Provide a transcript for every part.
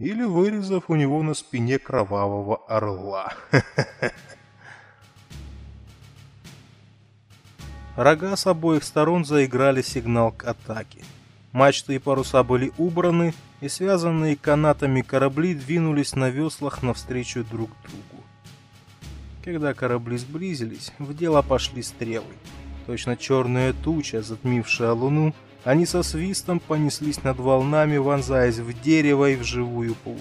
или вырезав у него на спине кровавого орла. Рога с обоих сторон заиграли сигнал к атаке. Мачты и паруса были убраны, и связанные канатами корабли двинулись на веслах навстречу друг другу. Когда корабли сблизились, в дело пошли стрелы. Точно черная туча, затмившая луну, они со свистом понеслись над волнами, вонзаясь в дерево и в живую плоть.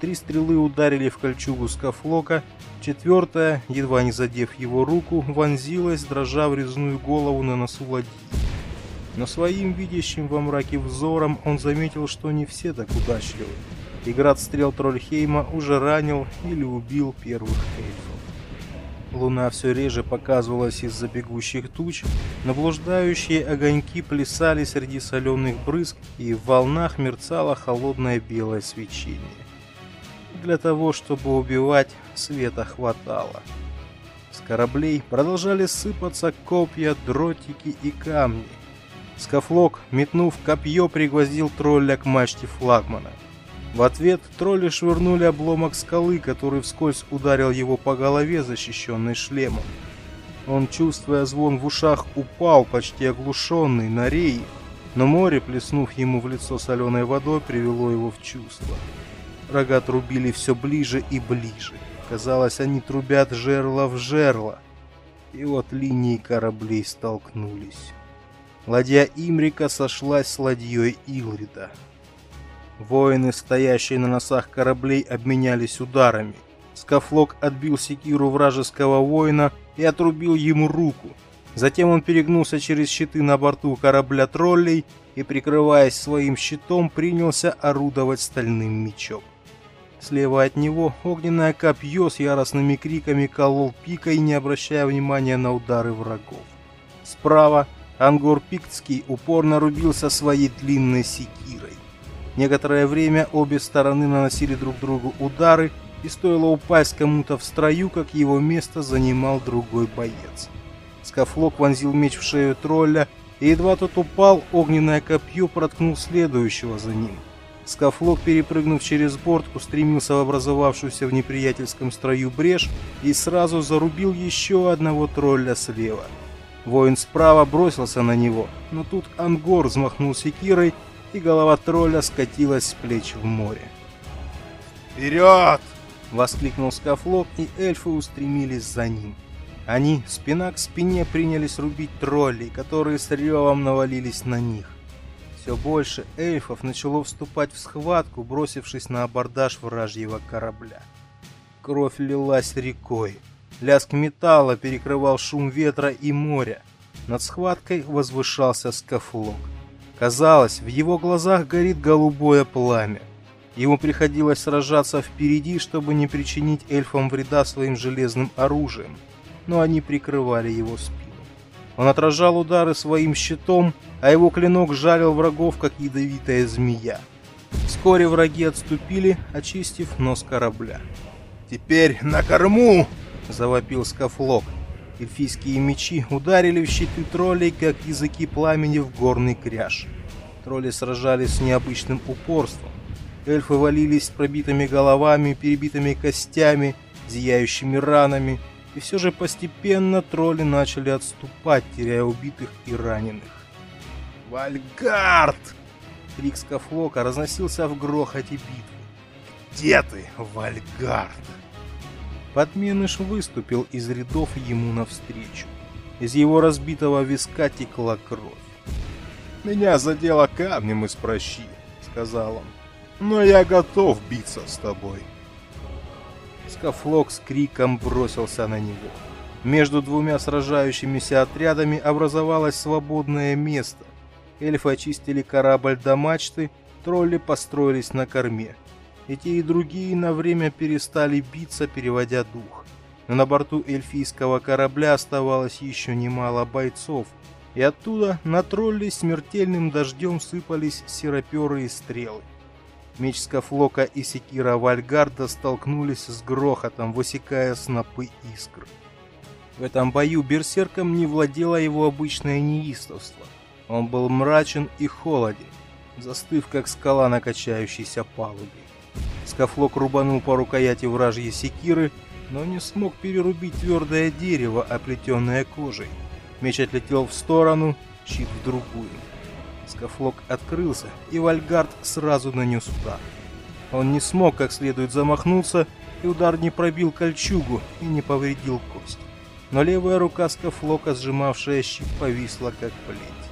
Три стрелы ударили в кольчугу скафлока, четвертая, едва не задев его руку, вонзилась, дрожа в резную голову на носу ладьи. Но своим видящим во мраке взором он заметил, что не все так удачливы. И град стрел Трольхейма уже ранил или убил первых эльфов. Луна все реже показывалась из-за бегущих туч, но блуждающие огоньки плясали среди соленых брызг, и в волнах мерцало холодное белое свечение. Для того, чтобы убивать, света хватало. С кораблей продолжали сыпаться копья, дротики и камни. Скафлок, метнув копье, пригвоздил тролля к мачте флагмана. В ответ тролли швырнули обломок скалы, который вскользь ударил его по голове, защищенной шлемом. Он, чувствуя звон в ушах, упал, почти оглушенный, на реи, но море, плеснув ему в лицо соленой водой, привело его в чувство. Рога трубили все ближе и ближе. Казалось, они трубят жерло в жерло. И вот линии кораблей столкнулись. Ладья Имрика сошлась с ладьей Илрида. Воины, стоящие на носах кораблей, обменялись ударами. Скафлок отбил секиру вражеского воина и отрубил ему руку. Затем он перегнулся через щиты на борту корабля троллей и, прикрываясь своим щитом, принялся орудовать стальным мечом. Слева от него огненное копье с яростными криками колол пикой, не обращая внимания на удары врагов. Справа Ангор Пиктский упорно рубился своей длинной секирой. Некоторое время обе стороны наносили друг другу удары, и стоило упасть кому-то в строю, как его место занимал другой боец. Скафлок вонзил меч в шею тролля, и едва тот упал, огненное копье проткнул следующего за ним. Скафлок, перепрыгнув через борт, устремился в образовавшуюся в неприятельском строю брешь и сразу зарубил еще одного тролля слева – Воин справа бросился на него, но тут Ангор взмахнул секирой, и голова тролля скатилась с плеч в море. «Вперед!» — воскликнул Скафлок, и эльфы устремились за ним. Они спина к спине принялись рубить троллей, которые с ревом навалились на них. Все больше эльфов начало вступать в схватку, бросившись на абордаж вражьего корабля. Кровь лилась рекой. Лязг металла перекрывал шум ветра и моря. Над схваткой возвышался скафлок. Казалось, в его глазах горит голубое пламя. Ему приходилось сражаться впереди, чтобы не причинить эльфам вреда своим железным оружием, но они прикрывали его спину. Он отражал удары своим щитом, а его клинок жалил врагов, как ядовитая змея. Вскоре враги отступили, очистив нос корабля. «Теперь на корму!» — завопил скафлок. Эльфийские мечи ударили в щиты троллей, как языки пламени в горный кряж. Тролли сражались с необычным упорством. Эльфы валились с пробитыми головами, перебитыми костями, зияющими ранами, и все же постепенно тролли начали отступать, теряя убитых и раненых. «Вальгард!» Крик Скафлока разносился в грохоте битвы. «Где ты, Вальгард?» Подменыш выступил из рядов ему навстречу. Из его разбитого виска текла кровь. «Меня задело камнем из прощи», — сказал он. «Но я готов биться с тобой». Скафлок с криком бросился на него. Между двумя сражающимися отрядами образовалось свободное место. Эльфы очистили корабль до мачты, тролли построились на корме и те, и другие на время перестали биться, переводя дух. Но на борту эльфийского корабля оставалось еще немало бойцов, и оттуда на тролли смертельным дождем сыпались сероперы и стрелы. Меч Скафлока и секира Вальгарда столкнулись с грохотом, высекая снопы искр. В этом бою берсерком не владело его обычное неистовство. Он был мрачен и холоден, застыв как скала на качающейся палубе. Скафлок рубанул по рукояти вражьей секиры, но не смог перерубить твердое дерево, оплетенное кожей. Меч отлетел в сторону, щит в другую. Скафлок открылся, и Вальгард сразу нанес удар. Он не смог как следует замахнуться, и удар не пробил кольчугу и не повредил кость. Но левая рука Скафлока, сжимавшая щит, повисла как плеть.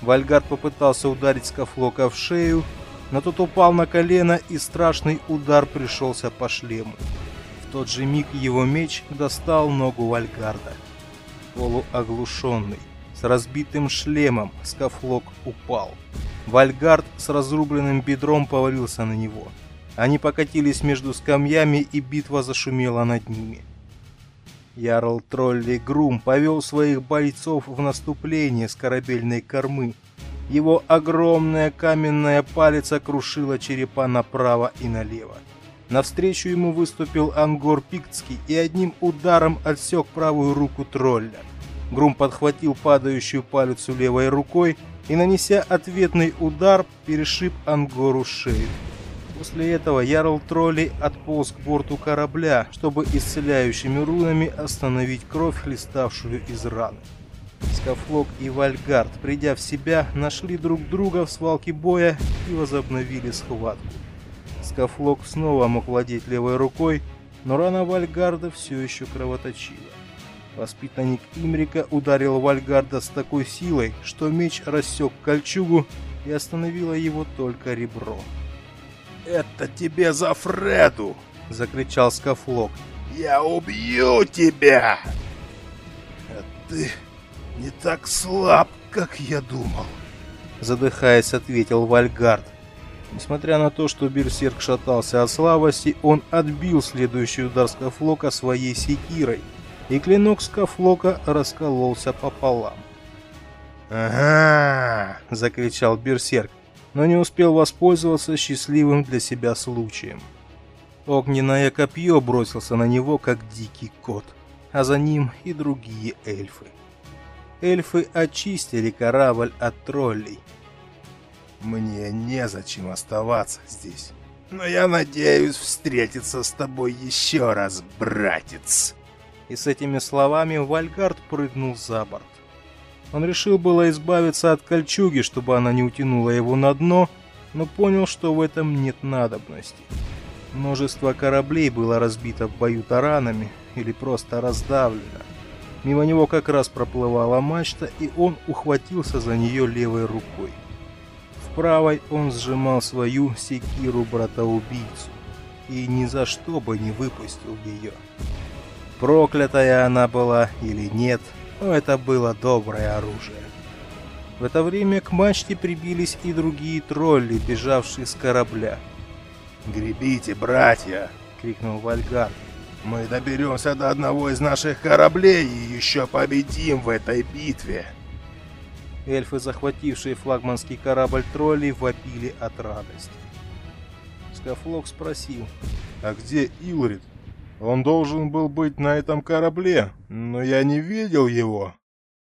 Вальгард попытался ударить Скафлока в шею, но тот упал на колено, и страшный удар пришелся по шлему. В тот же миг его меч достал ногу Вальгарда. Полуоглушенный, с разбитым шлемом, Скафлок упал. Вальгард с разрубленным бедром повалился на него. Они покатились между скамьями, и битва зашумела над ними. Ярл Тролли Грум повел своих бойцов в наступление с корабельной кормы. Его огромная каменная палец крушила черепа направо и налево. Навстречу ему выступил Ангор Пиктский и одним ударом отсек правую руку тролля. Грум подхватил падающую палицу левой рукой и, нанеся ответный удар, перешиб Ангору шею. После этого Ярл Троллей отполз к борту корабля, чтобы исцеляющими рунами остановить кровь, хлеставшую из раны. Скафлок и Вальгард, придя в себя, нашли друг друга в свалке боя и возобновили схватку. Скафлок снова мог владеть левой рукой, но рана Вальгарда все еще кровоточила. Воспитанник Имрика ударил Вальгарда с такой силой, что меч рассек кольчугу и остановило его только ребро. «Это тебе за Фреду!» — закричал Скафлок. «Я убью тебя!» «А ты не так слаб, как я думал!» Задыхаясь, ответил Вальгард. Несмотря на то, что Берсерк шатался от слабости, он отбил следующий удар Скафлока своей секирой, и клинок Скафлока раскололся пополам. «Ага!» — закричал Берсерк но не успел воспользоваться счастливым для себя случаем. Огненное копье бросился на него, как дикий кот, а за ним и другие эльфы. Эльфы очистили корабль от троллей. «Мне незачем оставаться здесь, но я надеюсь встретиться с тобой еще раз, братец!» И с этими словами Вальгард прыгнул за борт. Он решил было избавиться от кольчуги, чтобы она не утянула его на дно, но понял, что в этом нет надобности. Множество кораблей было разбито в бою таранами или просто раздавлено. Мимо него как раз проплывала мачта, и он ухватился за нее левой рукой. В правой он сжимал свою секиру брата-убийцу и ни за что бы не выпустил ее. Проклятая она была или нет, но это было доброе оружие. В это время к мачте прибились и другие тролли, бежавшие с корабля. «Гребите, братья!» — крикнул Вальгар. «Мы доберемся до одного из наших кораблей и еще победим в этой битве!» Эльфы, захватившие флагманский корабль троллей, вопили от радости. Скафлок спросил, «А где Илрид?» Он должен был быть на этом корабле, но я не видел его.